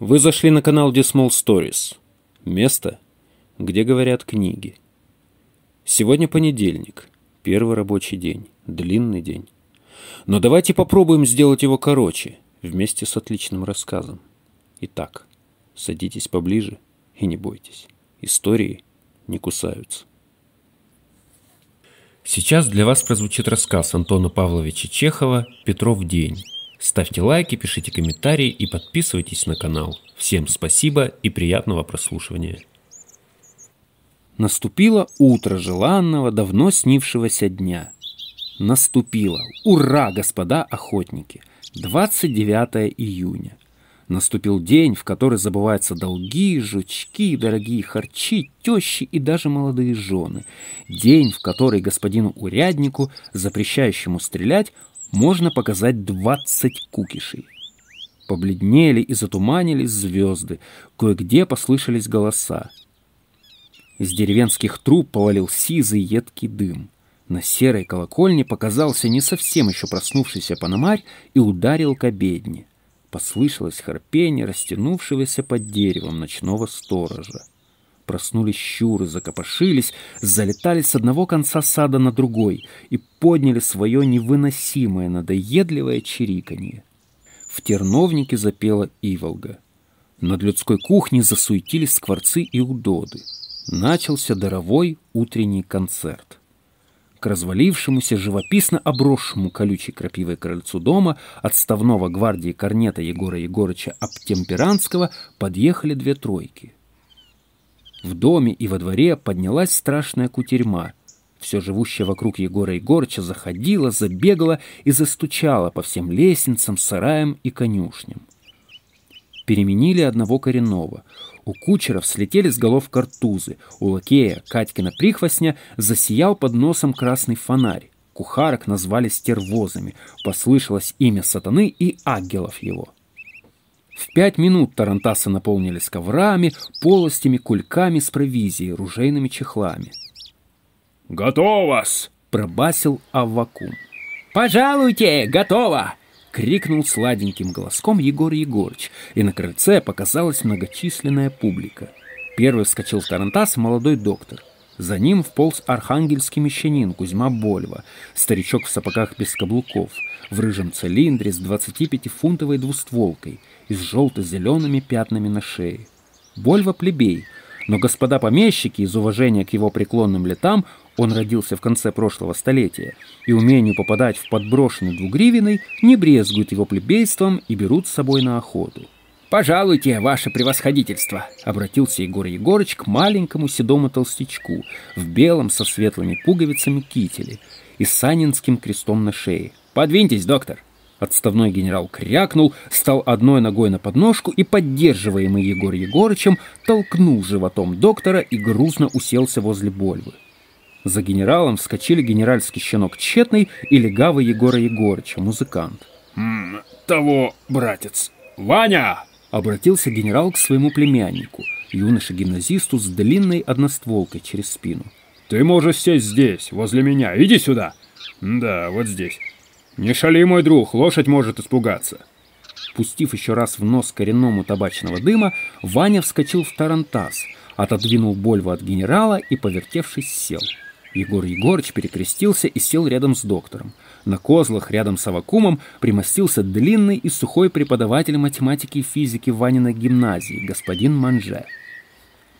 Вы зашли на канал Dismal Stories. Место, где говорят книги. Сегодня понедельник, первый рабочий день, длинный день. Но давайте попробуем сделать его короче, вместе с отличным рассказом. Итак, садитесь поближе и не бойтесь. Истории не кусаются. Сейчас для вас прозвучит рассказ Антона Павловича Чехова «Петров день». Ставьте лайки, пишите комментарии и подписывайтесь на канал. Всем спасибо и приятного прослушивания. Наступило утро желанного, давно снившегося дня. Наступило. Ура, господа охотники! 29 июня. Наступил день, в который забываются долги, жучки, дорогие харчи, тещи и даже молодые жены. День, в который господину уряднику, запрещающему стрелять, можно показать 20 кукишей. Побледнели и затуманились звезды, кое-где послышались голоса. Из деревенских труб повалил сизый едкий дым. На серой колокольне показался не совсем еще проснувшийся пономарь и ударил к обедне. Послышалось харпение растянувшегося под деревом ночного сторожа. Проснулись щуры, закопошились, залетали с одного конца сада на другой и подняли свое невыносимое, надоедливое чириканье. В терновнике запела Иволга. Над людской кухней засуетились скворцы и удоды. Начался даровой утренний концерт. К развалившемуся, живописно обросшему колючей крапивой крыльцу дома отставного гвардии корнета Егора Егорыча Аптемперанского подъехали две тройки — в доме и во дворе поднялась страшная кутерьма. Все живущее вокруг Егора Егорыча заходило, забегало и застучало по всем лестницам, сараям и конюшням. Переменили одного коренного. У кучеров слетели с голов картузы. У лакея Катькина прихвостня засиял под носом красный фонарь. Кухарок назвали стервозами. Послышалось имя сатаны и ангелов его. В пять минут тарантасы наполнились коврами, полостями, кульками с провизией, ружейными чехлами. «Готово-с!» — пробасил Аввакум. «Пожалуйте, готово!» — крикнул сладеньким голоском Егор Егорыч, и на крыльце показалась многочисленная публика. Первый вскочил в тарантас молодой доктор. За ним вполз архангельский мещанин Кузьма Больва, старичок в сапогах без каблуков, в рыжем цилиндре с 25-фунтовой двустволкой и с желто-зелеными пятнами на шее. Больва плебей, но господа помещики из уважения к его преклонным летам он родился в конце прошлого столетия, и умению попадать в подброшенный двугривенный не брезгуют его плебейством и берут с собой на охоту. «Пожалуйте, ваше превосходительство!» — обратился Егор Егорыч к маленькому седому толстячку в белом со светлыми пуговицами кителе и санинским крестом на шее. «Подвиньтесь, доктор!» Отставной генерал крякнул, стал одной ногой на подножку и, поддерживаемый Егор Егорычем, толкнул животом доктора и грузно уселся возле Больвы. За генералом вскочили генеральский щенок Четный и легавый Егора Егорыча, музыкант. «М -м, «Того, братец! Ваня!» Обратился генерал к своему племяннику, юноше-гимназисту с длинной одностволкой через спину. «Ты можешь сесть здесь, возле меня. Иди сюда!» «Да, вот здесь. Не шали, мой друг, лошадь может испугаться!» Пустив еще раз в нос коренному табачного дыма, Ваня вскочил в тарантас, отодвинул Больву от генерала и, повертевшись, сел. Егор Егорыч перекрестился и сел рядом с доктором. На козлах рядом с Авакумом примостился длинный и сухой преподаватель математики и физики Ваниной гимназии, господин Манже.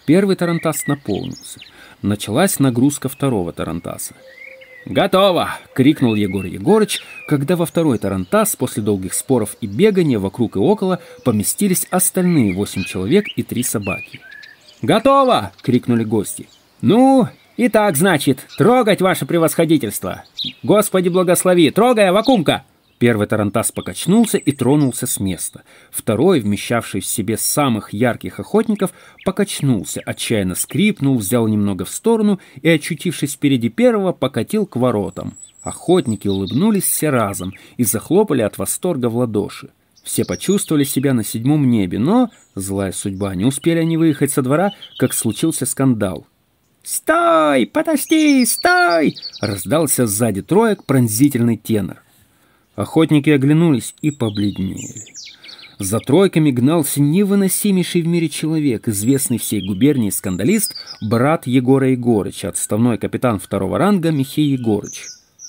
Первый тарантас наполнился. Началась нагрузка второго тарантаса. «Готово!» — крикнул Егор Егорыч, когда во второй тарантас после долгих споров и бегания вокруг и около поместились остальные восемь человек и три собаки. «Готово!» — крикнули гости. «Ну, Итак, значит, трогать ваше превосходительство. Господи благослови, трогай, вакумка!» Первый тарантас покачнулся и тронулся с места. Второй, вмещавший в себе самых ярких охотников, покачнулся, отчаянно скрипнул, взял немного в сторону и, очутившись впереди первого, покатил к воротам. Охотники улыбнулись все разом и захлопали от восторга в ладоши. Все почувствовали себя на седьмом небе, но, злая судьба, не успели они выехать со двора, как случился скандал. «Стой! Подожди! Стой!» — раздался сзади троек пронзительный тенор. Охотники оглянулись и побледнели. За тройками гнался невыносимейший в мире человек, известный всей губернии скандалист, брат Егора Егорыча, отставной капитан второго ранга Михей Егорыч.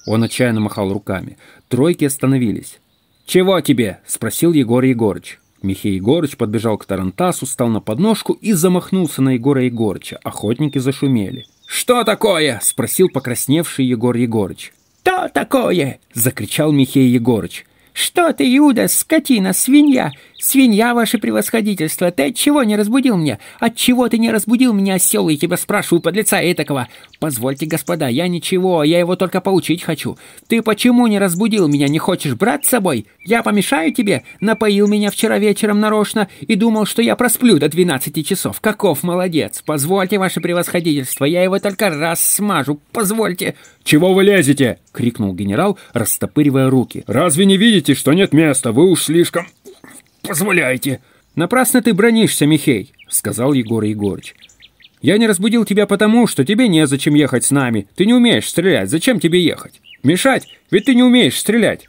Он отчаянно махал руками. Тройки остановились. «Чего тебе?» — спросил Егор Егорыч. Михей Егорыч подбежал к Тарантасу, стал на подножку и замахнулся на Егора Егорыча. Охотники зашумели. «Что такое?» — спросил покрасневший Егор Егорыч. «Что такое?» — закричал Михей Егорыч. «Что ты, Иуда, скотина, свинья? Свинья, ваше превосходительство, ты от чего не разбудил меня? От чего ты не разбудил меня, осел, я тебя спрашиваю, под лица этакого? Позвольте, господа, я ничего, я его только поучить хочу. Ты почему не разбудил меня, не хочешь брать с собой? Я помешаю тебе? Напоил меня вчера вечером нарочно и думал, что я просплю до 12 часов. Каков молодец! Позвольте, ваше превосходительство, я его только раз смажу, позвольте!» «Чего вы лезете?» — крикнул генерал, растопыривая руки. «Разве не видите, что нет места? Вы уж слишком позволяете?» «Напрасно ты бронишься, Михей», — сказал Егор Егорыч. «Я не разбудил тебя потому, что тебе незачем ехать с нами. Ты не умеешь стрелять. Зачем тебе ехать? Мешать? Ведь ты не умеешь стрелять».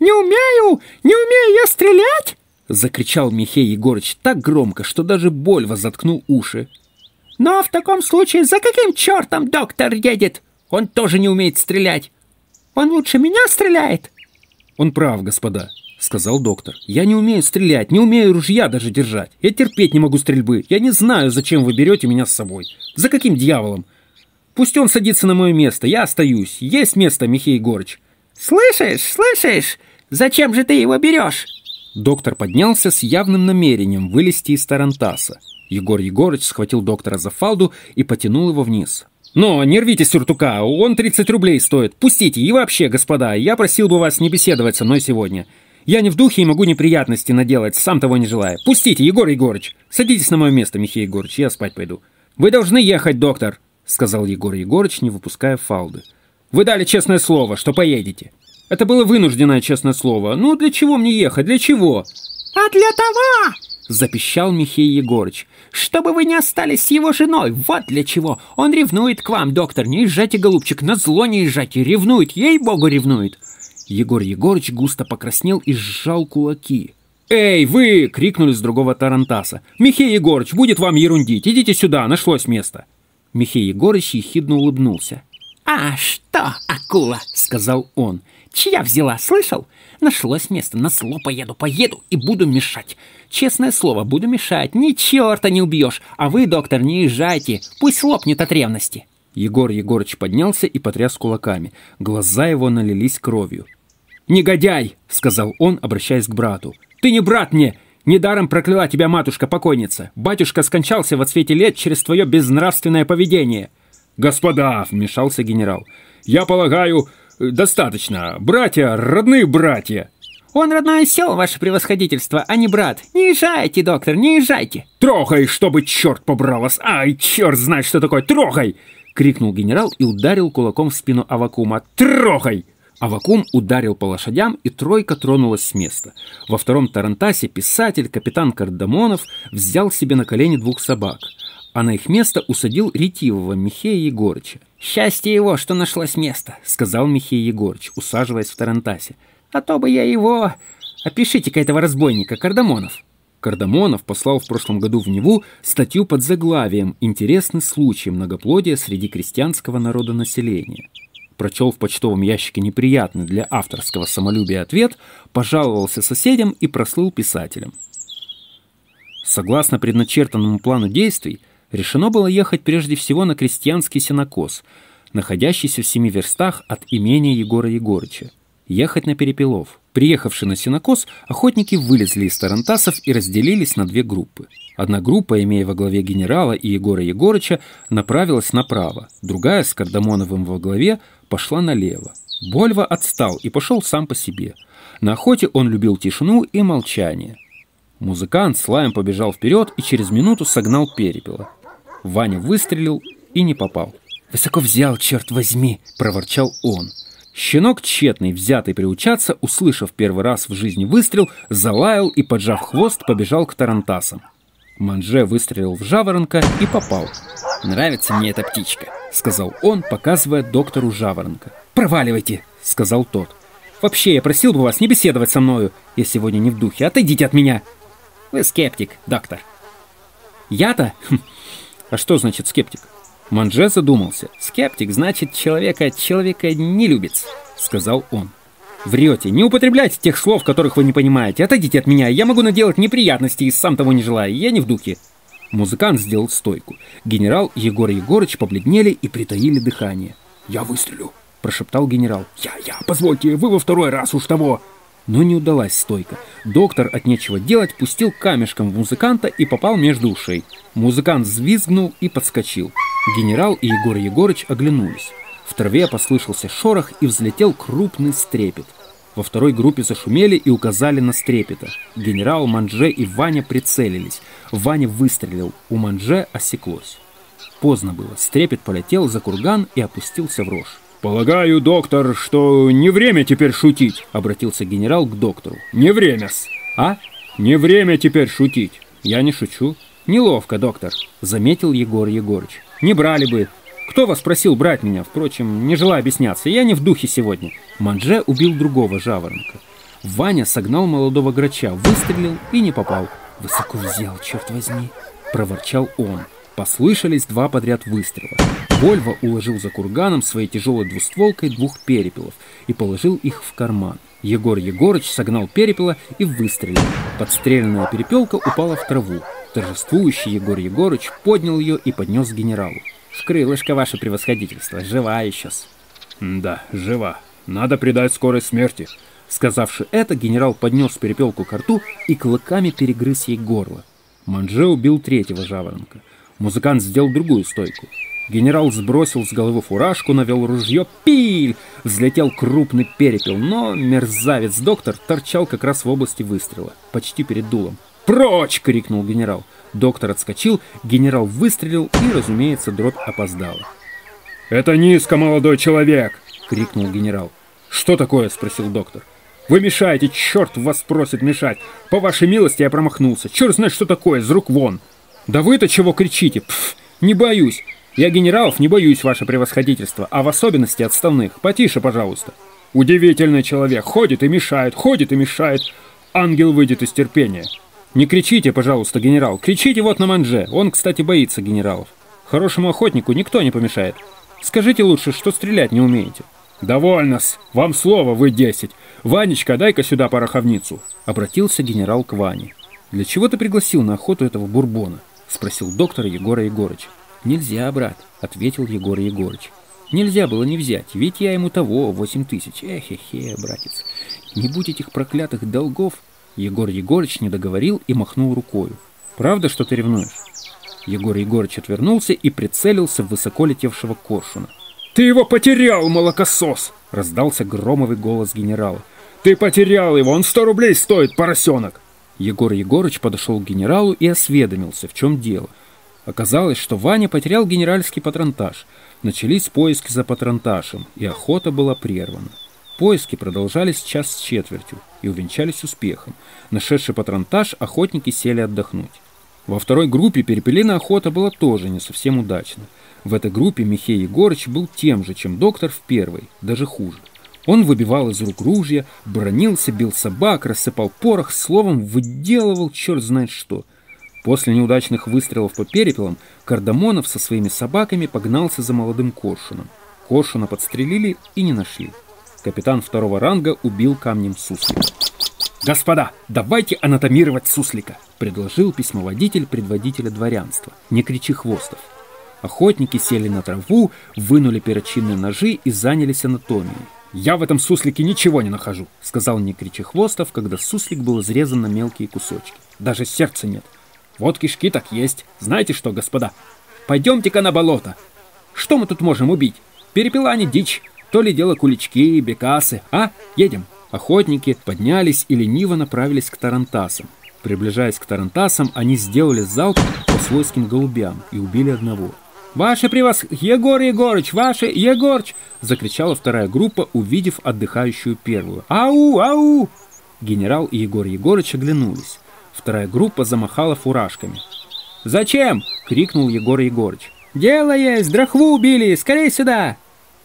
«Не умею! Не умею я стрелять!» — закричал Михей Егорыч так громко, что даже Больва заткнул уши. «Но в таком случае за каким чертом доктор едет? Он тоже не умеет стрелять. Он лучше меня стреляет!» «Он прав, господа», — сказал доктор. «Я не умею стрелять, не умею ружья даже держать. Я терпеть не могу стрельбы. Я не знаю, зачем вы берете меня с собой. За каким дьяволом? Пусть он садится на мое место, я остаюсь. Есть место, Михей Егорыч». «Слышишь, слышишь? Зачем же ты его берешь?» Доктор поднялся с явным намерением вылезти из Тарантаса. Егор Егорыч схватил доктора за фалду и потянул его вниз. «Но не рвите сюртука, он 30 рублей стоит. Пустите, и вообще, господа, я просил бы вас не беседовать со мной сегодня. Я не в духе и могу неприятности наделать, сам того не желая. Пустите, Егор Егорыч. Садитесь на мое место, Михей Егорыч, я спать пойду». «Вы должны ехать, доктор», — сказал Егор Егорыч, не выпуская фалды. «Вы дали честное слово, что поедете. Это было вынужденное честное слово. Ну, для чего мне ехать, для чего?» «А для того!» — запищал Михей Егорыч. «Чтобы вы не остались с его женой, вот для чего. Он ревнует к вам, доктор, не езжайте, голубчик, на зло не езжайте, ревнует, ей-богу, ревнует». Егор Егорыч густо покраснел и сжал кулаки. «Эй, вы!» — крикнули с другого тарантаса. «Михей Егорыч, будет вам ерундить, идите сюда, нашлось место». Михей Егорыч ехидно улыбнулся. «А что, акула?» — сказал он. «Чья взяла, слышал? Нашлось место, на зло поеду, поеду и буду мешать. Честное слово, буду мешать, ни черта не убьешь. А вы, доктор, не езжайте, пусть лопнет от ревности». Егор Егорыч поднялся и потряс кулаками. Глаза его налились кровью. «Негодяй!» — сказал он, обращаясь к брату. «Ты не брат мне! Недаром прокляла тебя матушка-покойница. Батюшка скончался во цвете лет через твое безнравственное поведение». «Господа!» — вмешался генерал. «Я полагаю, достаточно. Братья, родные братья!» «Он родной осел, ваше превосходительство, а не брат. Не езжайте, доктор, не езжайте!» «Трогай, чтобы черт побрал вас! Ай, черт знает, что такое! Трогай!» — крикнул генерал и ударил кулаком в спину Авакума. «Трогай!» Авакум ударил по лошадям, и тройка тронулась с места. Во втором тарантасе писатель, капитан Кардамонов, взял себе на колени двух собак, а на их место усадил ретивого Михея Егорыча. «Счастье его, что нашлось место», — сказал Михей Егорыч, усаживаясь в тарантасе. «А то бы я его... Опишите-ка этого разбойника, Кардамонов». Кардамонов послал в прошлом году в Неву статью под заглавием «Интересный случай многоплодия среди крестьянского народонаселения» прочел в почтовом ящике неприятный для авторского самолюбия ответ, пожаловался соседям и прослыл писателем. Согласно предначертанному плану действий, решено было ехать прежде всего на крестьянский сенокос, находящийся в семи верстах от имения Егора Егорыча. Ехать на Перепелов. Приехавшие на сенокос, охотники вылезли из тарантасов и разделились на две группы. Одна группа, имея во главе генерала и Егора Егорыча, направилась направо, другая с Кардамоновым во главе пошла налево. Больва отстал и пошел сам по себе. На охоте он любил тишину и молчание. Музыкант с лаем побежал вперед и через минуту согнал перепела. Ваня выстрелил и не попал. «Высоко взял, черт возьми!» – проворчал он. Щенок тщетный, взятый приучаться, услышав первый раз в жизни выстрел, залаял и, поджав хвост, побежал к тарантасам. Манже выстрелил в жаворонка и попал. «Нравится мне эта птичка», — сказал он, показывая доктору жаворонка. «Проваливайте», — сказал тот. «Вообще, я просил бы вас не беседовать со мною. Я сегодня не в духе. Отойдите от меня». Вы скептик, доктор. Я-то? Хм. А что значит скептик? Манже задумался. Скептик значит человека человека не любит, сказал он. Врете. Не употребляйте тех слов, которых вы не понимаете. Отойдите от меня. Я могу наделать неприятности и сам того не желаю. Я не в духе. Музыкант сделал стойку. Генерал Егор Егорыч побледнели и притаили дыхание. «Я выстрелю», — прошептал генерал. «Я, я, позвольте, вы во второй раз уж того». Но не удалась стойка. Доктор от нечего делать пустил камешком в музыканта и попал между ушей. Музыкант взвизгнул и подскочил. Генерал и Егор Егорыч оглянулись. В траве послышался шорох и взлетел крупный стрепет. Во второй группе зашумели и указали на стрепета. Генерал, Манже и Ваня прицелились. Ваня выстрелил, у Манже осеклось. Поздно было, стрепет полетел за курган и опустился в рожь. «Полагаю, доктор, что не время теперь шутить», — обратился генерал к доктору. «Не время-с». «А? Не время теперь шутить». «Я не шучу». «Неловко, доктор», — заметил Егор Егорыч. «Не брали бы. Кто вас просил брать меня? Впрочем, не желаю объясняться. Я не в духе сегодня». Манже убил другого жаворонка. Ваня согнал молодого грача, выстрелил и не попал. «Высоко взял, черт возьми!» — проворчал он. Послышались два подряд выстрела. Вольво уложил за курганом своей тяжелой двустволкой двух перепелов и положил их в карман. Егор Егорыч согнал перепела и выстрелил. Подстреленная перепелка упала в траву. Торжествующий Егор Егорыч поднял ее и поднес генералу. «В крылышко, ваше превосходительство, жива еще-с». «Да, жива. Надо придать скорой смерти». Сказавши это, генерал поднес перепелку к рту и клыками перегрыз ей горло. Манже убил третьего жаворонка. Музыкант сделал другую стойку. Генерал сбросил с головы фуражку, навел ружье. Пиль! Взлетел крупный перепел, но мерзавец-доктор торчал как раз в области выстрела, почти перед дулом. «Прочь!» — крикнул генерал. Доктор отскочил, генерал выстрелил и, разумеется, дробь опоздала. «Это низко, молодой человек!» — крикнул генерал. «Что такое?» — спросил доктор. «Вы мешаете, черт вас просит мешать! По вашей милости я промахнулся. Черт знает, что такое, с рук вон!» «Да вы-то чего кричите? Пф, не боюсь. Я генералов не боюсь, ваше превосходительство, а в особенности отставных. Потише, пожалуйста». «Удивительный человек. Ходит и мешает, ходит и мешает. Ангел выйдет из терпения». «Не кричите, пожалуйста, генерал. Кричите вот на манже. Он, кстати, боится генералов. Хорошему охотнику никто не помешает. Скажите лучше, что стрелять не умеете». «Довольно-с. Вам слово, вы десять. Ванечка, дай-ка сюда пороховницу». Обратился генерал к Ване. «Для чего ты пригласил на охоту этого бурбона?» Спросил доктор Егора Егорыч. «Нельзя, брат», — ответил Егор Егорыч. «Нельзя было не взять, ведь я ему того, восемь тысяч. Эхе-хе, братец, не будь этих проклятых долгов...» Егор Егорыч не договорил и махнул рукою. «Правда, что ты ревнуешь?» Егор Егорыч отвернулся и прицелился в высоко летевшего коршуна. «Ты его потерял, молокосос!» — раздался громовый голос генерала. «Ты потерял его, он сто рублей стоит, поросенок!» Егор Егорыч подошел к генералу и осведомился, в чем дело. Оказалось, что Ваня потерял генеральский патронтаж. Начались поиски за патронташем, и охота была прервана. Поиски продолжались час с четвертью и увенчались успехом. Нашедший патронтаж, охотники сели отдохнуть. Во второй группе перепелиная охота была тоже не совсем удачна. В этой группе Михей Егорыч был тем же, чем доктор в первой, даже хуже. Он выбивал из рук ружья, бронился, бил собак, рассыпал порох, словом, выделывал черт знает что. После неудачных выстрелов по перепелам Кардамонов со своими собаками погнался за молодым коршуном. Коршуна подстрелили и не нашли. Капитан второго ранга убил камнем суслика. «Господа, давайте анатомировать суслика!» — предложил письмоводитель предводителя дворянства. «Не кричи хвостов!» Охотники сели на траву, вынули перочинные ножи и занялись анатомией. «Я в этом суслике ничего не нахожу», — сказал не кричи хвостов, когда суслик был изрезан на мелкие кусочки. «Даже сердца нет. Вот кишки так есть. Знаете что, господа? Пойдемте-ка на болото. Что мы тут можем убить? Перепела не дичь, то ли дело кулички, бекасы, а? Едем. Охотники поднялись и лениво направились к тарантасам. Приближаясь к тарантасам, они сделали залп по свойским голубям и убили одного. «Ваше превос... Егор Егорыч! Ваше... Егорыч!» — закричала вторая группа, увидев отдыхающую первую. «Ау! Ау!» Генерал и Егор Егорыч оглянулись. Вторая группа замахала фуражками. «Зачем?» — крикнул Егор Егорыч. «Дело есть! Драхву убили! Скорей сюда!»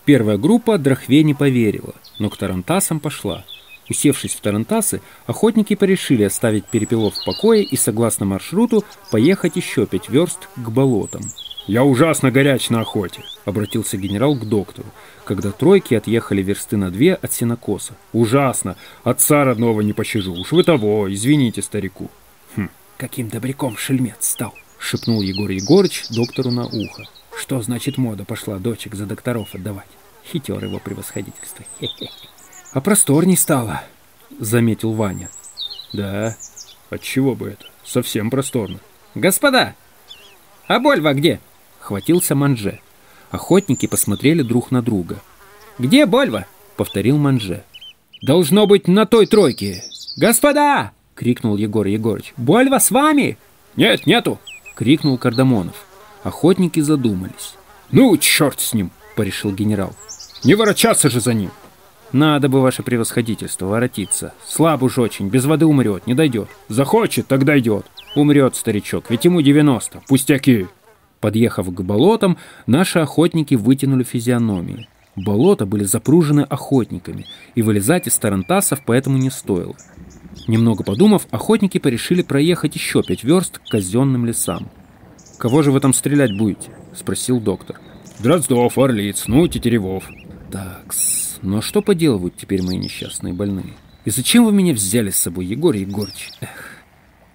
Первая группа Драхве не поверила, но к Тарантасам пошла. Усевшись в Тарантасы, охотники порешили оставить перепелов в покое и, согласно маршруту, поехать еще пять верст к болотам. «Я ужасно горяч на охоте», — обратился генерал к доктору, когда тройки отъехали версты на две от сенокоса. «Ужасно! Отца родного не пощажу. Уж вы того, извините старику». «Хм, каким добряком шельмец стал», — шепнул Егор Егорыч доктору на ухо. «Что значит мода пошла дочек за докторов отдавать? Хитер его превосходительство. Хе-хе». «А просторней стало», — заметил Ваня. «Да, отчего бы это? Совсем просторно». «Господа, а Больва где?» — хватился Манже. Охотники посмотрели друг на друга. «Где Больва?» — повторил Манже. «Должно быть на той тройке». «Господа!» — крикнул Егор Егорыч. «Больва с вами?» «Нет, нету!» — крикнул Кардамонов. Охотники задумались. «Ну, черт с ним!» — порешил генерал. «Не ворочаться же за ним!» Надо бы, ваше превосходительство, воротиться. Слаб уж очень, без воды умрет, не дойдет. Захочет, тогда идет. Умрет старичок, ведь ему 90. Пустяки. Подъехав к болотам, наши охотники вытянули физиономии. Болота были запружены охотниками, и вылезать из тарантасов поэтому не стоило. Немного подумав, охотники порешили проехать еще пять верст к казенным лесам. «Кого же вы там стрелять будете?» — спросил доктор. «Дроздов, орлиц, ну, тетеревов». «Такс, ну, а что поделывают теперь мои несчастные больные? И зачем вы меня взяли с собой, Егор Егорыч? Эх.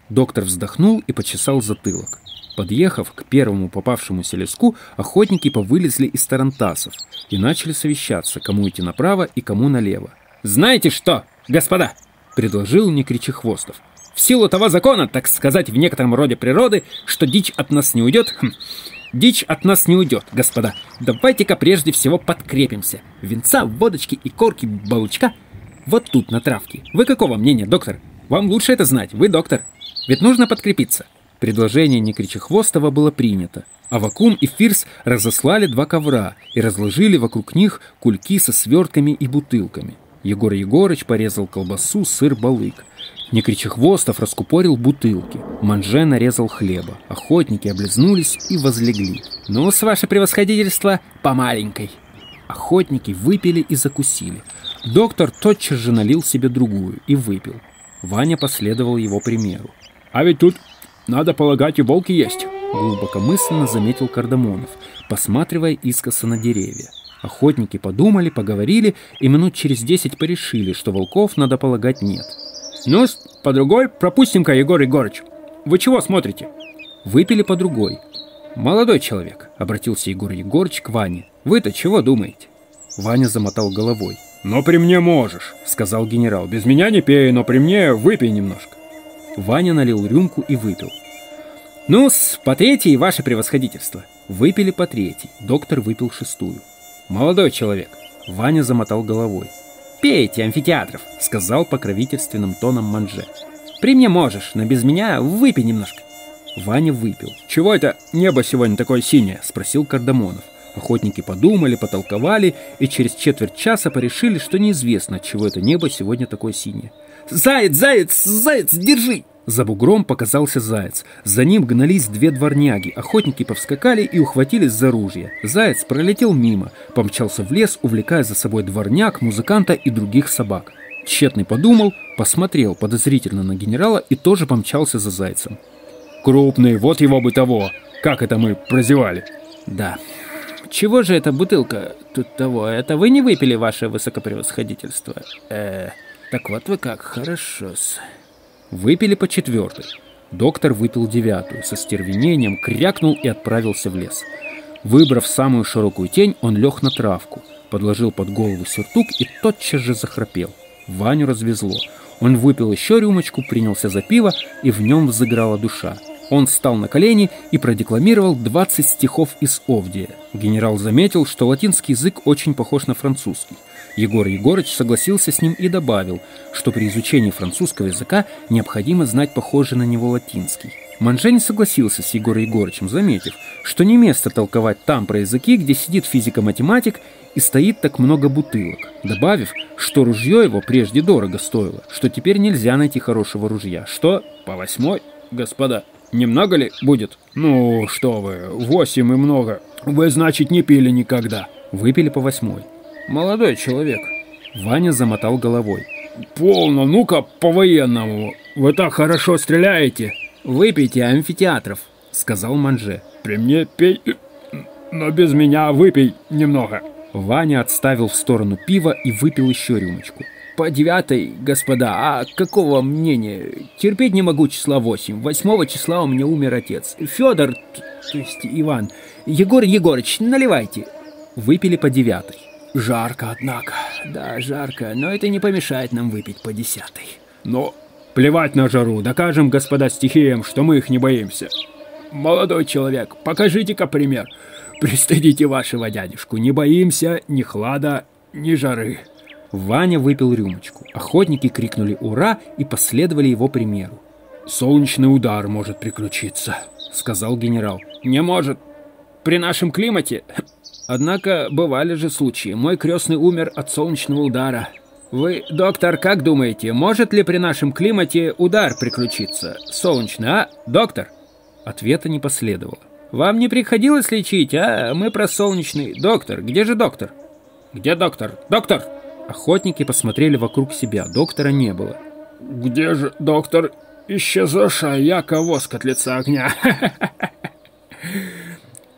Доктор вздохнул и почесал затылок. Подъехав к первому попавшемуся леску, охотники повылезли из тарантасов и начали совещаться, кому идти направо и кому налево. «Знаете что, господа?» — предложил Некричехвостов. «В силу того закона, так сказать, в некотором роде природы, что дичь от нас не уйдет, хм, Дичь от нас не уйдет, господа. Давайте-ка прежде всего подкрепимся. Венца, водочки и корки балучка вот тут, на травке. Вы какого мнения, доктор? Вам лучше это знать, вы доктор. Ведь нужно подкрепиться. Предложение Некричехвостова было принято, а Вакум и Фирс разослали два ковра и разложили вокруг них кульки со свертками и бутылками. Егор Егорыч порезал колбасу, сыр, балык. Некричехвостов раскупорил бутылки. Манже нарезал хлеба. Охотники облизнулись и возлегли. «Ну, с ваше превосходительство, по маленькой». Охотники выпили и закусили. Доктор тотчас же налил себе другую и выпил. Ваня последовал его примеру. «А ведь тут, надо полагать, и волки есть», — глубокомысленно заметил Кардамонов, посматривая искоса на деревья. Охотники подумали, поговорили и минут через десять порешили, что волков, надо полагать, нет. Ну по другой пропустим-ка, Егор Егорыч. Вы чего смотрите?» Выпили по другой. «Молодой человек», — обратился Егор Егорыч к Ване. «Вы-то чего думаете?» Ваня замотал головой. «Но при мне можешь», — сказал генерал. «Без меня не пей, но при мне выпей немножко». Ваня налил рюмку и выпил. «Ну-с, по третьей, ваше превосходительство». Выпили по третьей. Доктор выпил шестую. «Молодой человек!» Ваня замотал головой. «Пейте, амфитеатров!» — сказал покровительственным тоном Манже. «При мне можешь, но без меня выпей немножко». Ваня выпил. «Чего это небо сегодня такое синее?» — спросил Кардамонов. Охотники подумали, потолковали и через четверть часа порешили, что неизвестно, чего это небо сегодня такое синее. «Заяц, заяц, заяц, держи!» За бугром показался заяц. За ним гнались две дворняги. Охотники повскакали и ухватились за ружья. Заяц пролетел мимо, помчался в лес, увлекая за собой дворняг, музыканта и других собак. Тщетный подумал, посмотрел подозрительно на генерала и тоже помчался за зайцем. «Крупный, вот его бы того! Как это мы прозевали?» «Да. Чего же эта бутылка тут того? Это вы не выпили, ваше высокопревосходительство?» «Э, так вот вы как, хорошо-с». Выпили по четвертой. Доктор выпил девятую, со стервенением крякнул и отправился в лес. Выбрав самую широкую тень, он лег на травку, подложил под голову сюртук и тотчас же захрапел. Ваню развезло. Он выпил еще рюмочку, принялся за пиво, и в нем взыграла душа. Он встал на колени и продекламировал 20 стихов из Овдия. Генерал заметил, что латинский язык очень похож на французский. Егор Егорыч согласился с ним и добавил, что при изучении французского языка необходимо знать похожий на него латинский. Манже не согласился с Егором Егорычем, заметив, что не место толковать там про языки, где сидит физико-математик и стоит так много бутылок, добавив, что ружье его прежде дорого стоило, что теперь нельзя найти хорошего ружья, что по восьмой, господа, немного ли будет? Ну, что вы, восемь и много. Вы, значит, не пили никогда. Выпили по восьмой. Молодой человек. Ваня замотал головой. полно, ну-ка по-военному. Вы так хорошо стреляете. Выпейте амфитеатров, сказал Манже. При мне пей, но без меня выпей немного. Ваня отставил в сторону пива и выпил еще рюмочку. По девятой, господа, а какого мнения? Терпеть не могу числа восемь. Восьмого числа у меня умер отец. Федор, то есть Иван. Егор Егорыч, наливайте. Выпили по девятой. Жарко, однако. Да, жарко, но это не помешает нам выпить по десятой. Но плевать на жару, докажем, господа, стихиям, что мы их не боимся. Молодой человек, покажите-ка пример. Пристыдите вашего дядюшку. Не боимся ни хлада, ни жары. Ваня выпил рюмочку. Охотники крикнули «Ура!» и последовали его примеру. «Солнечный удар может приключиться», — сказал генерал. «Не может. При нашем климате. Однако бывали же случаи. Мой крестный умер от солнечного удара. Вы, доктор, как думаете, может ли при нашем климате удар приключиться? Солнечный, а, доктор?» Ответа не последовало. Вам не приходилось лечить, а? Мы про солнечный. Доктор, где же доктор? Где доктор? Доктор! Охотники посмотрели вокруг себя. Доктора не было. Где же доктор? Исчезавшая яко воск от лица огня.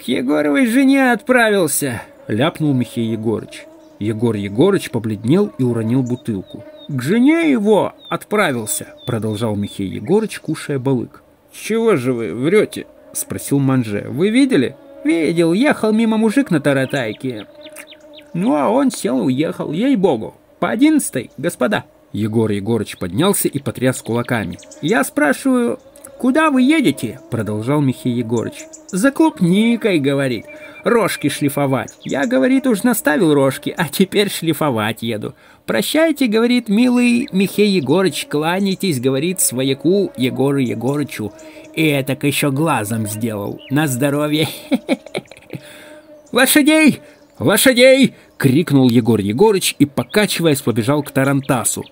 К Егоровой жене отправился, ляпнул Михей Егорыч. Егор Егорыч побледнел и уронил бутылку. «К жене его отправился», — продолжал Михей Егорыч, кушая балык. «Чего же вы врете?» — спросил Манже. «Вы видели?» «Видел. Ехал мимо мужик на таратайке. Ну, а он сел и уехал. Ей-богу. По одиннадцатой, господа». Егор Егорыч поднялся и потряс кулаками. «Я спрашиваю, куда вы едете?» — продолжал Михей Егорыч. «За клубникой, — говорит, — рожки шлифовать. Я, говорит, уж наставил рожки, а теперь шлифовать еду. Прощайте, — говорит, — милый Михей Егорыч, кланяйтесь, — говорит, — свояку Егору Егорычу. И это еще глазом сделал. На здоровье. «Лошадей! Лошадей!» — крикнул Егор Егорыч и, покачиваясь, побежал к Тарантасу.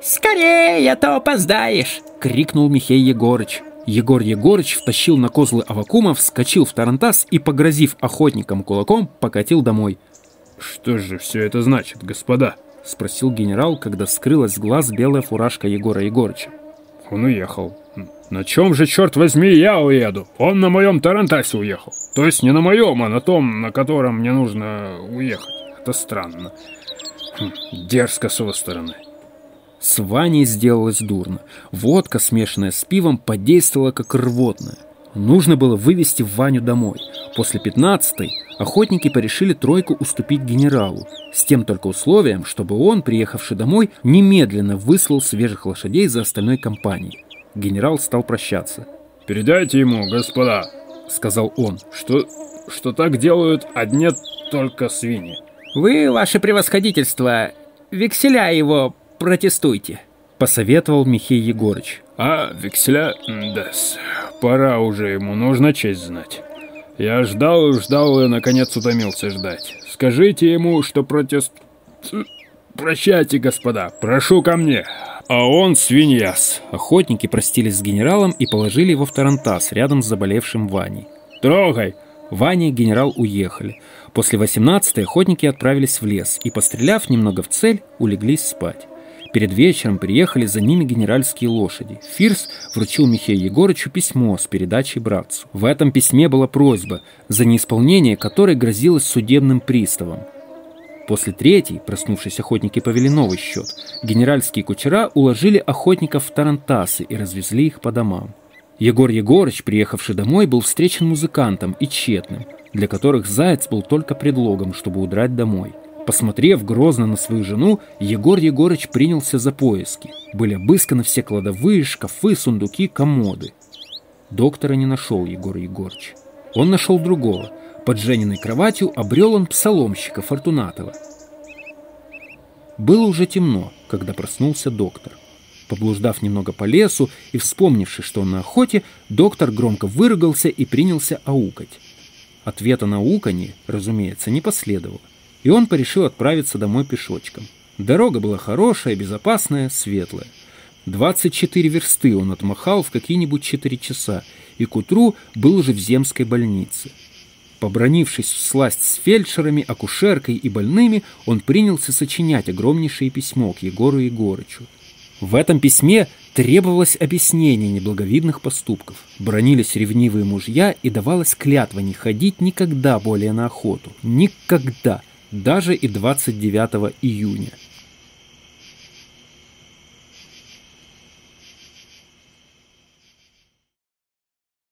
«Скорее, а то опоздаешь!» — крикнул Михей Егорыч. Егор Егорыч втащил на козлы Авакума, вскочил в Тарантас и, погрозив охотникам кулаком, покатил домой. «Что же все это значит, господа?» — спросил генерал, когда скрылась с глаз белая фуражка Егора Егорыча. «Он уехал. На чем же, черт возьми, я уеду? Он на моем Тарантасе уехал. То есть не на моем, а на том, на котором мне нужно уехать. Это странно. Хм, дерзко с его стороны. С Ваней сделалось дурно. Водка, смешанная с пивом, подействовала как рвотная. Нужно было вывести Ваню домой. После пятнадцатой охотники порешили тройку уступить генералу, с тем только условием, чтобы он, приехавший домой, немедленно выслал свежих лошадей за остальной компанией. Генерал стал прощаться. «Передайте ему, господа», — сказал он, — «что, что так делают одни только свиньи». «Вы, ваше превосходительство, векселя его протестуйте», — посоветовал Михей Егорыч. «А, векселя? да пора уже ему, нужно честь знать. Я ждал ждал и, наконец, утомился ждать. Скажите ему, что протест... Прощайте, господа, прошу ко мне, а он свиньяс. Охотники простились с генералом и положили его в Тарантас рядом с заболевшим Ваней. Трогай! Ваня и генерал уехали. После 18 охотники отправились в лес и, постреляв немного в цель, улеглись спать. Перед вечером приехали за ними генеральские лошади. Фирс вручил Михею Егорычу письмо с передачей братцу. В этом письме была просьба, за неисполнение которой грозилось судебным приставом. После третьей, проснувшись охотники повели новый счет. Генеральские кучера уложили охотников в тарантасы и развезли их по домам. Егор Егорыч, приехавший домой, был встречен музыкантом и тщетным, для которых заяц был только предлогом, чтобы удрать домой. Посмотрев грозно на свою жену, Егор Егорыч принялся за поиски. Были обысканы все кладовые, шкафы, сундуки, комоды. Доктора не нашел Егор Егорыч. Он нашел другого, под Жениной кроватью обрел он псаломщика Фортунатова. Было уже темно, когда проснулся доктор. Поблуждав немного по лесу и вспомнивши, что он на охоте, доктор громко выругался и принялся аукать. Ответа на ауканье, разумеется, не последовало, и он порешил отправиться домой пешочком. Дорога была хорошая, безопасная, светлая. 24 версты он отмахал в какие-нибудь 4 часа, и к утру был уже в земской больнице. Побронившись в сласть с фельдшерами, акушеркой и больными, он принялся сочинять огромнейшее письмо к Егору Егорычу. В этом письме требовалось объяснение неблаговидных поступков. Бронились ревнивые мужья и давалась клятва не ходить никогда более на охоту. Никогда. Даже и 29 июня.